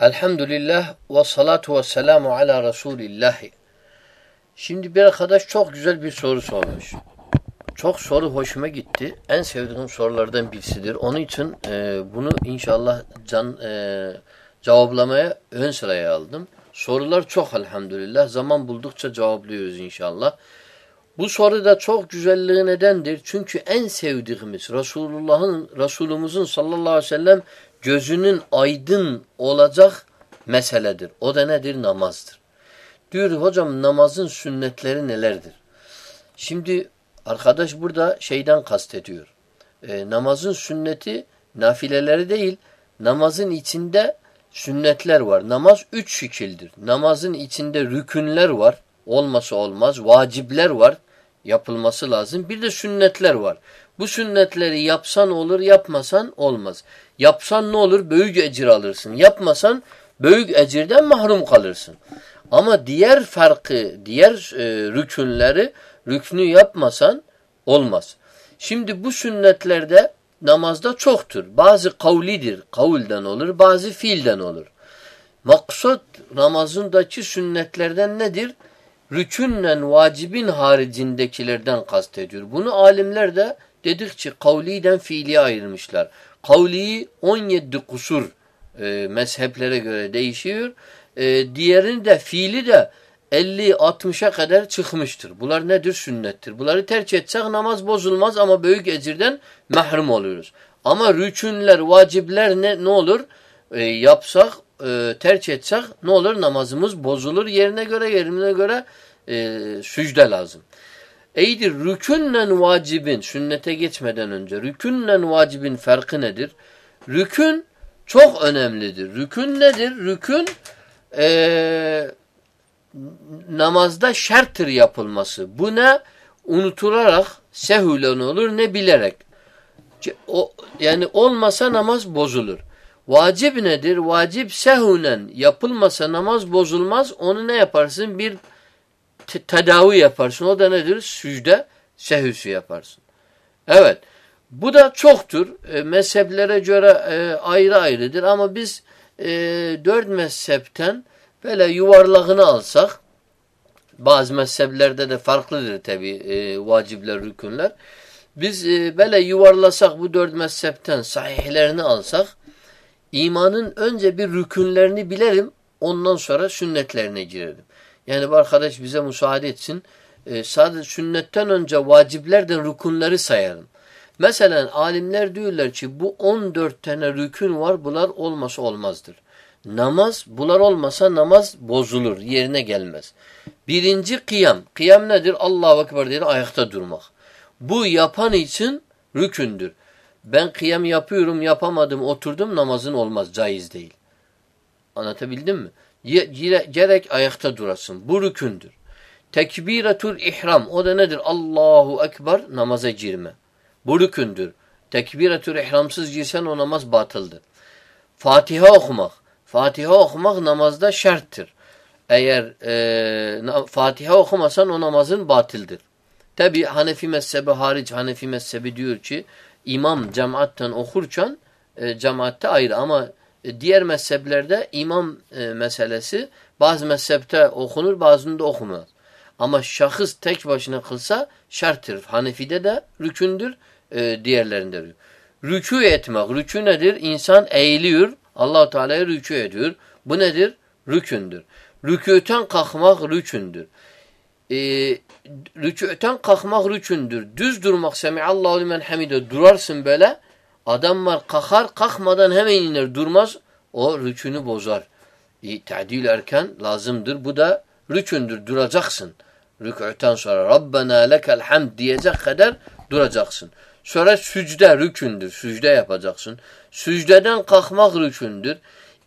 Elhamdülillah ve salatu ve selamu ala Resulillah. Şimdi bir arkadaş çok güzel bir soru sormuş. Çok soru hoşuma gitti. En sevdiğim sorulardan birisidir. Onun için e, bunu inşallah can e, cevaplamaya ön sıraya aldım. Sorular çok elhamdülillah. Zaman buldukça cevaplıyoruz inşallah. Bu soru da çok güzelliği nedendir? Çünkü en sevdiğimiz Resulullah'ın Resulümüzün sallallahu aleyhi ve sellem gözünün aydın olacak meseledir. O da nedir? Namazdır. Diyor hocam namazın sünnetleri nelerdir? Şimdi arkadaş burada şeyden kastediyor. E, namazın sünneti nafileleri değil, namazın içinde sünnetler var. Namaz üç şekildir. Namazın içinde rükünler var. Olması olmaz. Vacipler var. Yapılması lazım. Bir de sünnetler var. Bu sünnetleri yapsan olur, yapmasan olmaz. Yapsan ne olur? Büyük ecir alırsın. Yapmasan büyük ecirden mahrum kalırsın. Ama diğer farkı, diğer e, rükünleri rüknü yapmasan olmaz. Şimdi bu sünnetlerde namazda çoktur. Bazı kavlidir, kavulden olur, bazı fiilden olur. Maksat namazındaki sünnetlerden nedir? Rükünle vacibin haricindekilerden kastediyor. Bunu alimler de dedikçe kavliden fiiliye ayırmışlar. Kavliyi 17 kusur e, mezheplere göre değişiyor. E, diğerini de fiili de 50-60'a kadar çıkmıştır. Bunlar nedir? Sünnettir. Bunları tercih etsek namaz bozulmaz ama büyük ecirden mahrum oluyoruz. Ama rükünler, vacipler ne, ne olur? E, yapsak, e, tercih etsek ne olur? Namazımız bozulur. Yerine göre, yerine göre e, sücde lazım. Eydir rükünle vacibin, sünnete geçmeden önce rükünle vacibin farkı nedir? Rükün çok önemlidir. Rükün nedir? Rükün e, namazda şerttir yapılması. Bu ne? Unutularak sehülen olur ne bilerek. O, yani olmasa namaz bozulur. Vacip nedir? Vacip sehunen yapılmasa namaz bozulmaz. Onu ne yaparsın? Bir tedavi yaparsın. O da nedir? Sücde sehüsü yaparsın. Evet. Bu da çoktur. E, mezheplere göre e, ayrı ayrıdır ama biz e, dört mezhepten böyle yuvarlağını alsak bazı mezheplerde de farklıdır tabi e, vacipler, rükünler. Biz e, böyle yuvarlasak bu dört mezhepten sahihlerini alsak imanın önce bir rükünlerini bilerim ondan sonra sünnetlerine girerim. Yani bu arkadaş bize müsaade etsin. E, sadece sünnetten önce vaciplerden rükunları sayarım. Mesela alimler diyorlar ki bu 14 tane rükün var bunlar olmasa olmazdır. Namaz bunlar olmasa namaz bozulur yerine gelmez. Birinci kıyam. Kıyam nedir? Allahu Ekber dedi ayakta durmak. Bu yapan için rükündür. Ben kıyam yapıyorum yapamadım oturdum namazın olmaz caiz değil. Anlatabildim mi? gerek ayakta durasın. Bu rükündür. Tekbiratul ihram. O da nedir? Allahu Ekber namaza girme. Bu rükündür. Tekbiratul ihramsız girsen o namaz batıldır. Fatiha okumak. Fatiha okumak namazda şarttır. Eğer e, Fatiha okumasan o namazın batildir. Tabi Hanefi mezhebi hariç Hanefi mezhebi diyor ki imam cemaatten okurken e, cemaatte ayrı ama e, diğer mezheplerde imam e, meselesi bazı mezhepte okunur bazında okunmaz. Ama şahıs tek başına kılsa şarttır. Hanefi'de de rükündür, e, diğerlerinde. Rükû etmek. Rükû nedir? İnsan eğiliyor. allah Teala'ya rükû ediyor. Bu nedir? Rükündür. Rükûten kalkmak rükündür. E, rükûten kalkmak rükündür. Düz durmak semiallahu limen hamide durarsın böyle Adam var kalkar kalkmadan hemen iner durmaz. O rükünü bozar. E, ta'dil erken lazımdır. Bu da rükündür. Duracaksın. Rükûten sonra Rabbena lekel hamd diyecek kadar duracaksın. Sonra sücde rükündür. Sücde yapacaksın. Sücdeden kalkmak rükündür.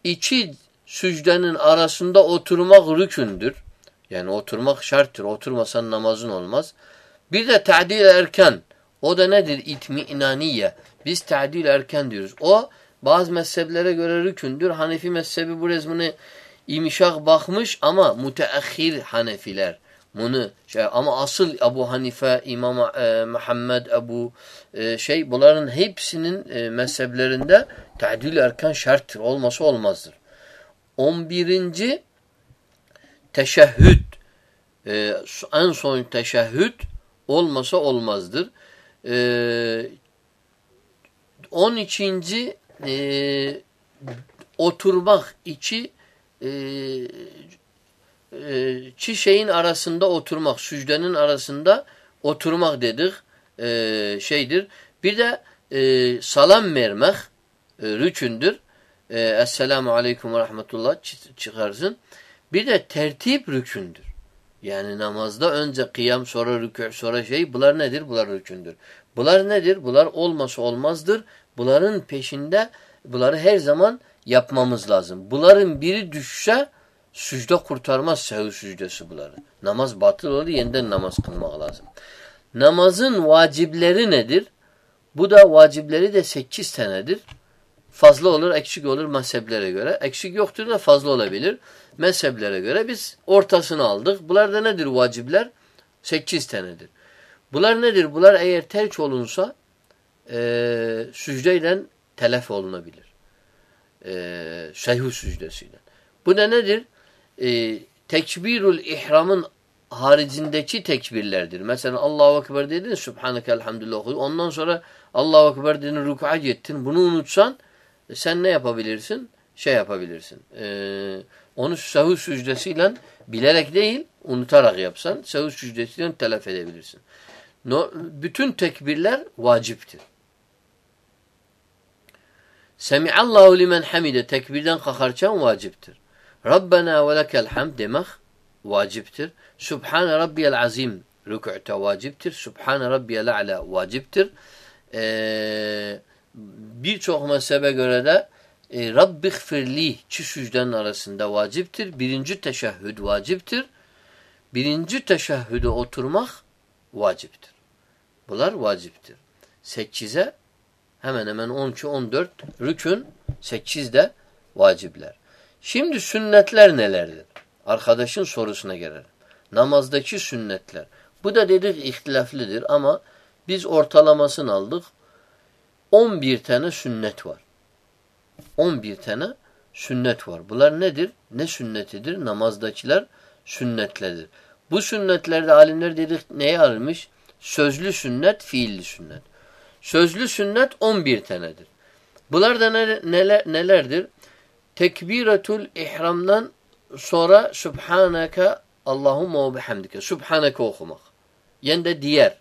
İki sücdenin arasında oturmak rükündür. Yani oturmak şarttır. Oturmasan namazın olmaz. Bir de ta'dil erken. O da nedir? İtmi'naniye. Biz ta'dil erken diyoruz. O bazı mezheplere göre rükündür. Hanefi mezhebi bu resmini imişak bakmış ama müteahhir Hanefiler. Bunu şey, ama asıl Ebu Hanife, İmam e, Muhammed, Ebu e, şey bunların hepsinin e, mezheplerinde ta'dil erken şarttır. Olması olmazdır. 11. teşehhüd. Ee, en son teşehhüd olmasa olmazdır. Ee, 12. E, oturmak içi e, e, çi şeyin arasında oturmak, sücdenin arasında oturmak dedik e, şeydir. Bir de e, salam vermek e, rükündür. E, Esselamu Aleyküm ve Rahmetullah çıkarsın. Bir de tertip rükündür. Yani namazda önce kıyam sonra rükû sonra şey bunlar nedir? Bunlar rükündür. Bunlar nedir? Bunlar olması olmazdır. Bunların peşinde bunları her zaman yapmamız lazım. Bunların biri düşse sücde kurtarmaz sehu sücdesi bunları. Namaz batıl olur yeniden namaz kılmak lazım. Namazın vacipleri nedir? Bu da vacipleri de sekiz tanedir. Fazla olur, eksik olur mezheplere göre. Eksik yoktur da fazla olabilir. Mezheplere göre biz ortasını aldık. Bunlar da nedir vacipler? Sekiz tanedir. Bunlar nedir? Bunlar eğer terk olunsa e, sücdeyle telef olunabilir. E, şeyhu sücdesiyle. Bu da nedir? E, tekbirul ihramın haricindeki tekbirlerdir. Mesela Allahu Ekber dedin, Subhaneke elhamdülillah. Ondan sonra Allahu Ekber dedin, rükûa gittin. Bunu unutsan sen ne yapabilirsin? Şey yapabilirsin. Ee, onu sahur sücdesiyle bilerek değil, unutarak yapsan sahur sücdesiyle telef edebilirsin. No, bütün tekbirler vaciptir. Semiallahu limen hamide tekbirden kalkarken vaciptir. Rabbena ve lekel hamd demek vaciptir. Subhane rabbiyel azim rükû'te vaciptir. Subhane rabbiyel a'la vaciptir. Ee, Birçok mezhebe göre de e, Rabbi gfirli çi sücdenin arasında vaciptir. Birinci teşehhüd vaciptir. Birinci teşehhüde oturmak vaciptir. Bunlar vaciptir. Sekize hemen hemen 12-14 rükün, sekiz de vacipler. Şimdi sünnetler nelerdir? Arkadaşın sorusuna gelelim. Namazdaki sünnetler. Bu da dedik ihtilaflidir ama biz ortalamasını aldık. 11 tane sünnet var. 11 tane sünnet var. Bunlar nedir? Ne sünnetidir? Namazdakiler sünnetlerdir. Bu sünnetlerde alimler dedik neye almış? Sözlü sünnet, fiilli sünnet. Sözlü sünnet 11 tanedir. Bunlar da neler, nelerdir? Tekbiratul ihramdan sonra Subhaneke Allahumma ve bihamdike. Subhaneke okumak. Yani de diğer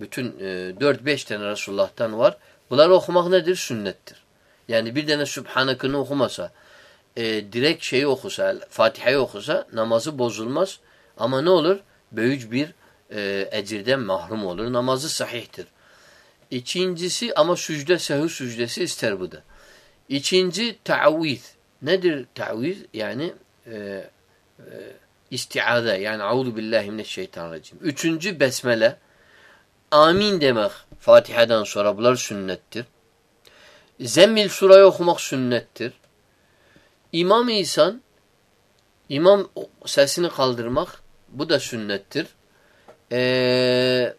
bütün e, 4-5 tane Resulullah'tan var. Bunları okumak nedir? Sünnettir. Yani bir tane Subhanek'ını okumasa, e, direkt şeyi okusa, Fatiha'yı okusa namazı bozulmaz. Ama ne olur? Böyüc bir e, ecirden mahrum olur. Namazı sahihtir. İkincisi ama sücde sehü sücdesi ister bu da. İkinci ta'viz. Nedir ta'viz? Yani e, e, istiade yani auzu billahi. Üçüncü besmele. Amin demek Fatiha'dan sonra bunlar sünnettir. Zemmil surayı okumak sünnettir. İmam-ı İhsan imam sesini kaldırmak bu da sünnettir. Eee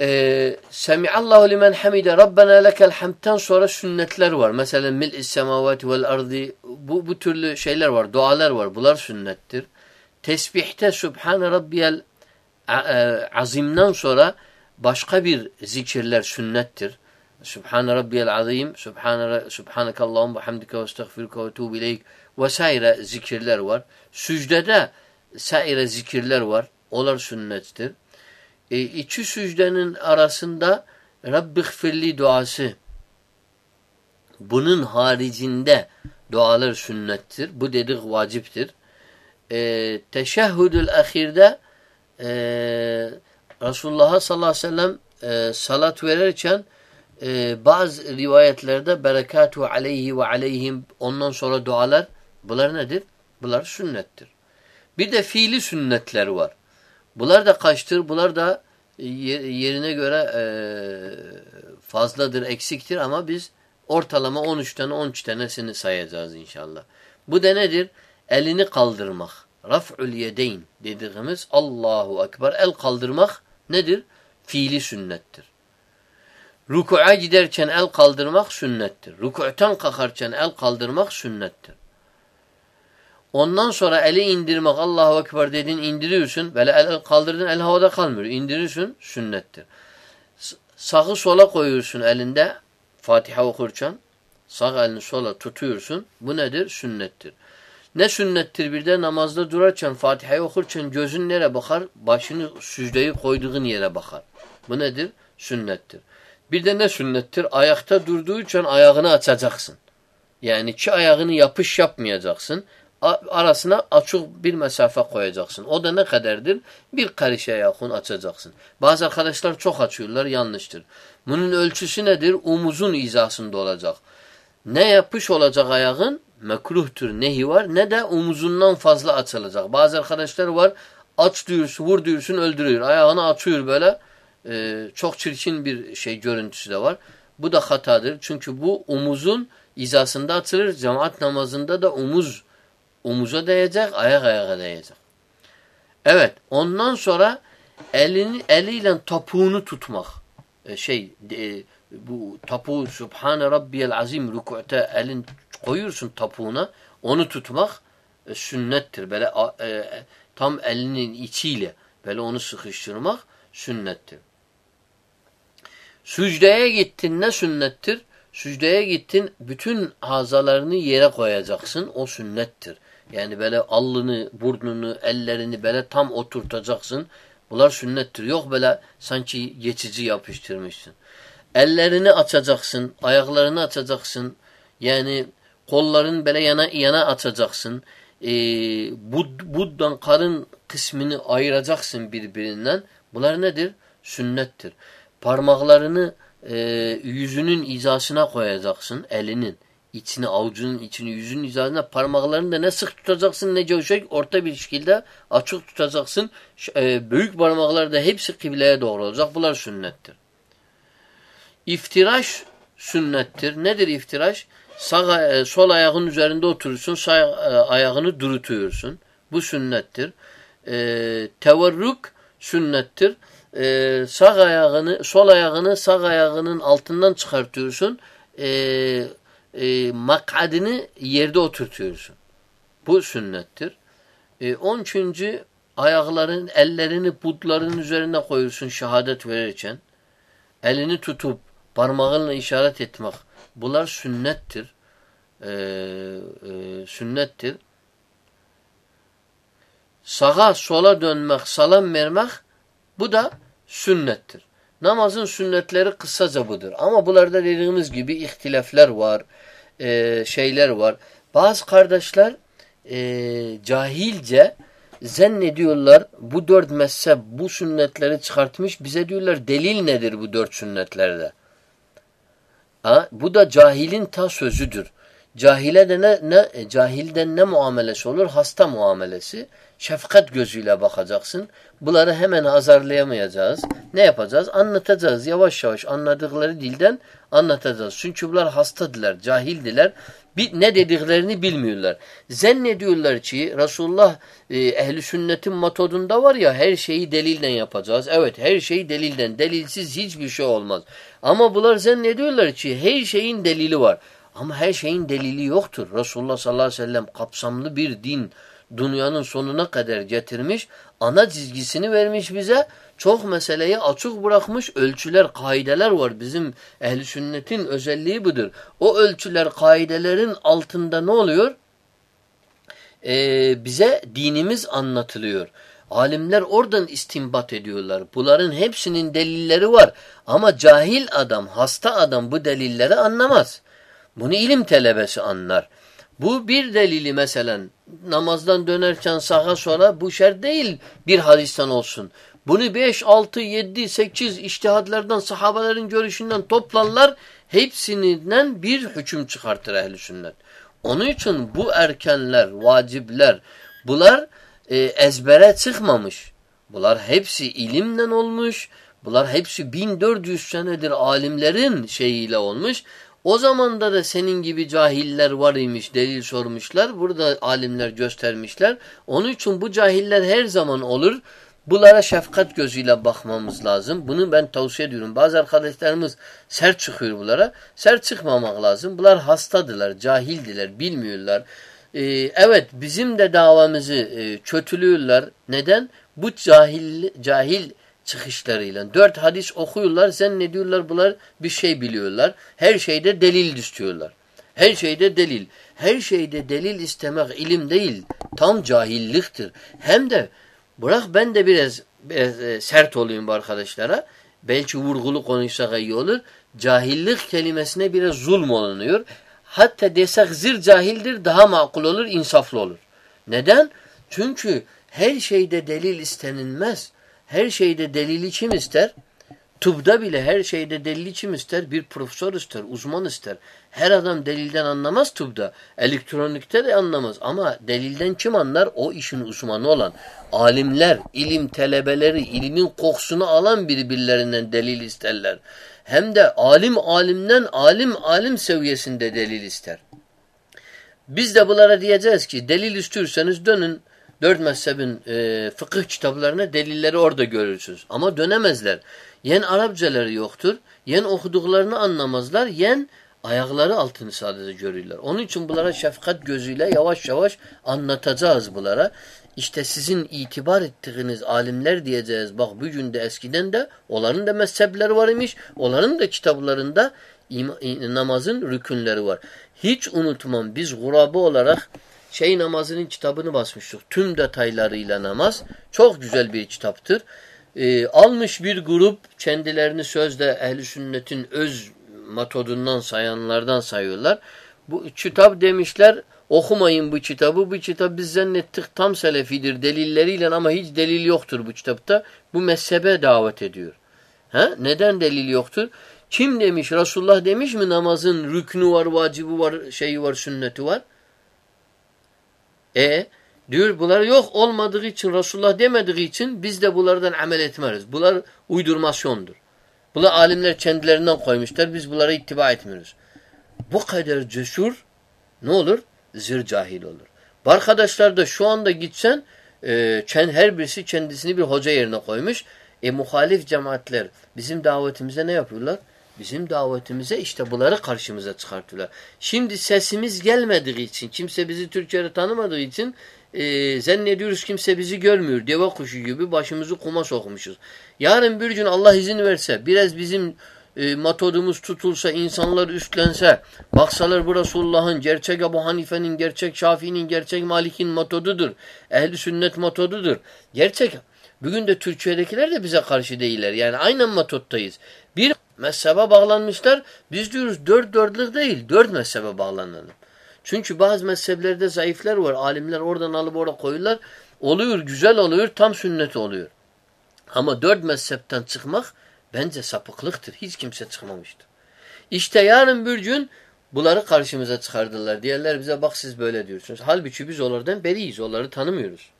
e, Semiallahu limen hamide Rabbena lekel hamd'ten sonra sünnetler var. Mesela mil'is semavati vel ardi bu, bu türlü şeyler var. Dualar var. Bunlar sünnettir. Tesbihte Subhane Rabbiyel azimden sonra başka bir zikirler sünnettir. Subhane Rabbiyel azim, Subhane, Subhaneke Allahum ve hamdike ve estağfirüke ve tuğbu ileyk vesaire zikirler var. Sücdede saire zikirler var. Onlar sünnettir. E, iki sücdenin arasında Rabbi gfirli duası bunun haricinde dualar sünnettir. Bu dedik vaciptir. E, teşehhüdül ahirde e, Resulullah'a sallallahu aleyhi ve sellem e, salat verirken e, bazı rivayetlerde berekatu aleyhi ve aleyhim ondan sonra dualar bunlar nedir? Bunlar sünnettir. Bir de fiili sünnetler var. Bunlar da kaçtır? Bunlar da yerine göre e, fazladır, eksiktir ama biz ortalama 13 tane 13 tanesini sayacağız inşallah. Bu da nedir? Elini kaldırmak. Raf'ul yedeyn dediğimiz Allahu Ekber. El kaldırmak nedir? Fiili sünnettir. Ruku'a giderken el kaldırmak sünnettir. Ruk'tan kalkarken el kaldırmak sünnettir. Ondan sonra eli indirmek Allahu Ekber dedin indiriyorsun. Böyle el kaldırdın el havada kalmıyor. İndirirsin sünnettir. Sağı sola koyuyorsun elinde Fatiha okurken. Sağ elini sola tutuyorsun. Bu nedir? Sünnettir. Ne sünnettir bir de namazda durarken Fatiha'yı okurken gözün nereye bakar? Başını sücdeyi koyduğun yere bakar. Bu nedir? Sünnettir. Bir de ne sünnettir? Ayakta durduğu için ayağını açacaksın. Yani iki ayağını yapış yapmayacaksın. Arasına açık bir mesafe koyacaksın. O da ne kadardır? Bir karışa yakın açacaksın. Bazı arkadaşlar çok açıyorlar, yanlıştır. Bunun ölçüsü nedir? Omuzun izasında olacak. Ne yapış olacak ayağın? Mekruhtur, nehi var. Ne de omuzundan fazla açılacak. Bazı arkadaşlar var, aç diyorsun, vur diyorsun, öldürüyor. Ayağını açıyor böyle e, çok çirkin bir şey görüntüsü de var. Bu da hatadır. Çünkü bu omuzun izasında atılır. Cemaat namazında da omuz omuza değecek, ayak ayağa değecek. Evet. Ondan sonra elini eliyle topuğunu tutmak. E, şey e, bu tapuğu Subhane Rabbiyel Azim rükûte elin koyuyorsun tapuğuna. Onu tutmak e, sünnettir. Böyle e, tam elinin içiyle böyle onu sıkıştırmak sünnettir. Sücdeye gittin ne sünnettir? Sücdeye gittin bütün hazalarını yere koyacaksın. O sünnettir. Yani böyle alnını, burnunu, ellerini böyle tam oturtacaksın. Bunlar sünnettir. Yok böyle sanki geçici yapıştırmışsın. Ellerini açacaksın, ayaklarını açacaksın. Yani kolların böyle yana yana açacaksın. Ee, bud, buddan karın kısmını ayıracaksın birbirinden. Bunlar nedir? Sünnettir. Parmaklarını e, yüzünün izasına koyacaksın. Elinin içine, avucunun içini, yüzünün izasına parmaklarını da ne sık tutacaksın ne coşacak orta bir şekilde açık tutacaksın. E, büyük parmaklar da hepsi kıbleye doğru olacak. Bunlar sünnettir. İftiraş sünnettir. Nedir iftiraş? Sağ, e, sol ayağın üzerinde oturursun, sağ e, ayağını durutuyorsun. Bu sünnettir. E, tevarruk sünnettir e, sağ ayağını, sol ayağını sağ ayağının altından çıkartıyorsun. E, e, makadını yerde oturtuyorsun. Bu sünnettir. E, 13. ayakların, ellerini putların üzerine koyuyorsun şehadet verirken. Elini tutup parmağınla işaret etmek. Bunlar sünnettir. E, e, sünnettir. Sağa sola dönmek, salam vermek bu da sünnettir. Namazın sünnetleri kısaca budur. Ama bunlarda dediğimiz gibi ihtilafler var, e, şeyler var. Bazı kardeşler e, cahilce zannediyorlar bu dört mezhep bu sünnetleri çıkartmış. Bize diyorlar delil nedir bu dört sünnetlerde? Ha, bu da cahilin ta sözüdür. Cahile de ne, ne e, cahilden ne muamelesi olur? Hasta muamelesi. Şefkat gözüyle bakacaksın. Bunları hemen azarlayamayacağız. Ne yapacağız? Anlatacağız. Yavaş yavaş anladıkları dilden anlatacağız. Çünkü bunlar hastadılar, cahildiler. Ne dediklerini bilmiyorlar. Zannediyorlar ki Resulullah e, ehli sünnetin metodunda var ya her şeyi delilden yapacağız. Evet her şeyi delilden. Delilsiz hiçbir şey olmaz. Ama bunlar zannediyorlar ki her şeyin delili var. Ama her şeyin delili yoktur. Resulullah sallallahu aleyhi ve sellem kapsamlı bir din dünyanın sonuna kadar getirmiş. Ana çizgisini vermiş bize. Çok meseleyi açık bırakmış. Ölçüler, kaideler var. Bizim ehli sünnetin özelliği budur. O ölçüler, kaidelerin altında ne oluyor? Ee, bize dinimiz anlatılıyor. Alimler oradan istimbat ediyorlar. Bunların hepsinin delilleri var. Ama cahil adam, hasta adam bu delilleri anlamaz. Bunu ilim telebesi anlar. Bu bir delili mesela namazdan dönerken sağa sola bu şer değil bir hadisten olsun. Bunu 5, 6, 7, 8 iştihadlardan sahabelerin görüşünden toplarlar. Hepsinden bir hüküm çıkartır ehli sünnet. Onun için bu erkenler, vacipler bunlar e, ezbere çıkmamış. Bunlar hepsi ilimden olmuş. Bunlar hepsi 1400 senedir alimlerin şeyiyle olmuş. O zamanda da senin gibi cahiller var imiş, delil sormuşlar. Burada alimler göstermişler. Onun için bu cahiller her zaman olur. Bunlara şefkat gözüyle bakmamız lazım. Bunu ben tavsiye ediyorum. Bazı arkadaşlarımız sert çıkıyor bunlara. Sert çıkmamak lazım. Bunlar hastadılar, cahildiler, bilmiyorlar. Ee, evet bizim de davamızı e, kötülüyorlar. Neden? Bu cahil, cahil çıkışlarıyla. Dört hadis okuyorlar. Sen ne diyorlar? Bunlar bir şey biliyorlar. Her şeyde delil istiyorlar. Her şeyde delil. Her şeyde delil istemek ilim değil. Tam cahilliktir. Hem de bırak ben de biraz, biraz e, sert olayım bu arkadaşlara. Belki vurgulu konuşsak iyi olur. Cahillik kelimesine biraz zulm olunuyor. Hatta desek zir cahildir daha makul olur, insaflı olur. Neden? Çünkü her şeyde delil istenilmez. Her şeyde delili kim ister? Tıbda bile her şeyde delili kim ister? Bir profesör ister, uzman ister. Her adam delilden anlamaz tıbda. Elektronikte de anlamaz. Ama delilden kim anlar? O işin uzmanı olan. Alimler, ilim telebeleri, ilimin kokusunu alan birbirlerinden delil isterler. Hem de alim alimden alim alim seviyesinde delil ister. Biz de bunlara diyeceğiz ki delil istiyorsanız dönün dört mezhebin e, fıkıh kitaplarına delilleri orada görürsünüz. Ama dönemezler. Yen Arapçaları yoktur, yen okuduklarını anlamazlar, yen ayakları altını sadece görürler. Onun için bunlara şefkat gözüyle yavaş yavaş anlatacağız bunlara. İşte sizin itibar ettiğiniz alimler diyeceğiz. Bak bugün de eskiden de onların da mezhepleri var imiş. Onların da kitaplarında namazın rükünleri var. Hiç unutmam biz gurabı olarak şey namazının kitabını basmıştık. Tüm detaylarıyla namaz. Çok güzel bir kitaptır. Ee, almış bir grup kendilerini sözde ehli sünnetin öz metodundan sayanlardan sayıyorlar. Bu kitap demişler okumayın bu kitabı. Bu kitap biz zannettik tam selefidir delilleriyle ama hiç delil yoktur bu kitapta. Bu mezhebe davet ediyor. Ha? Neden delil yoktur? Kim demiş? Resulullah demiş mi namazın rüknü var, vacibi var, şeyi var, sünneti var? E diyor bunlar yok olmadığı için Resulullah demediği için biz de bunlardan amel etmeriz. Bunlar uydurmasyondur. Bunlar alimler kendilerinden koymuşlar. Biz bunlara ittiba etmiyoruz. Bu kadar cesur ne olur? Zır cahil olur. Bu arkadaşlar da şu anda gitsen e, her birisi kendisini bir hoca yerine koymuş. E muhalif cemaatler bizim davetimize ne yapıyorlar? Bizim davetimize işte bunları karşımıza çıkartıyorlar. Şimdi sesimiz gelmediği için, kimse bizi Türkçe'de tanımadığı için e, zannediyoruz kimse bizi görmüyor. Deva kuşu gibi başımızı kuma sokmuşuz. Yarın bir gün Allah izin verse, biraz bizim e, metodumuz tutulsa, insanlar üstlense, baksalar bu Resulullah'ın, gerçek Ebu Hanife'nin, gerçek Şafii'nin, gerçek Malik'in metodudur. Ehli sünnet metodudur. Gerçek. Bugün de Türkiye'dekiler de bize karşı değiller. Yani aynen metottayız. Bir mezhebe bağlanmışlar. Biz diyoruz dört dörtlük değil, dört mezhebe bağlanalım. Çünkü bazı mezheplerde zayıflar var. Alimler oradan alıp oraya koyuyorlar. Oluyor, güzel oluyor, tam sünnet oluyor. Ama dört mezhepten çıkmak bence sapıklıktır. Hiç kimse çıkmamıştır. İşte yarın bir gün bunları karşımıza çıkardılar. Diğerler bize bak siz böyle diyorsunuz. Halbuki biz onlardan beriyiz. Onları tanımıyoruz.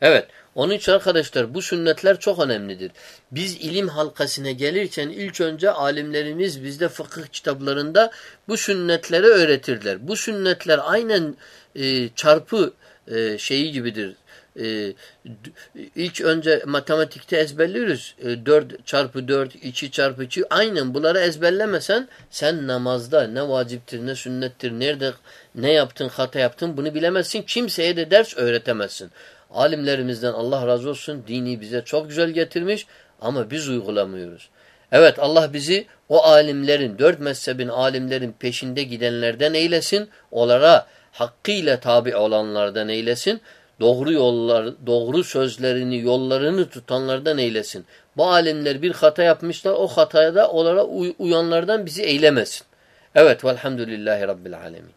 Evet. Onun için arkadaşlar bu sünnetler çok önemlidir. Biz ilim halkasına gelirken ilk önce alimlerimiz bizde fıkıh kitaplarında bu sünnetleri öğretirler. Bu sünnetler aynen e, çarpı e, şeyi gibidir. E, ilk önce matematikte ezberliyoruz. E, 4 çarpı 4, 2 çarpı 2. Aynen bunları ezberlemesen sen namazda ne vaciptir ne sünnettir, nerede ne yaptın hata yaptın bunu bilemezsin. Kimseye de ders öğretemezsin. Alimlerimizden Allah razı olsun dini bize çok güzel getirmiş ama biz uygulamıyoruz. Evet Allah bizi o alimlerin, dört mezhebin alimlerin peşinde gidenlerden eylesin. Onlara hakkıyla tabi olanlardan eylesin. Doğru yollar, doğru sözlerini, yollarını tutanlardan eylesin. Bu alimler bir hata yapmışlar, o hataya da onlara uyanlardan bizi eylemesin. Evet, velhamdülillahi Rabbil alemin.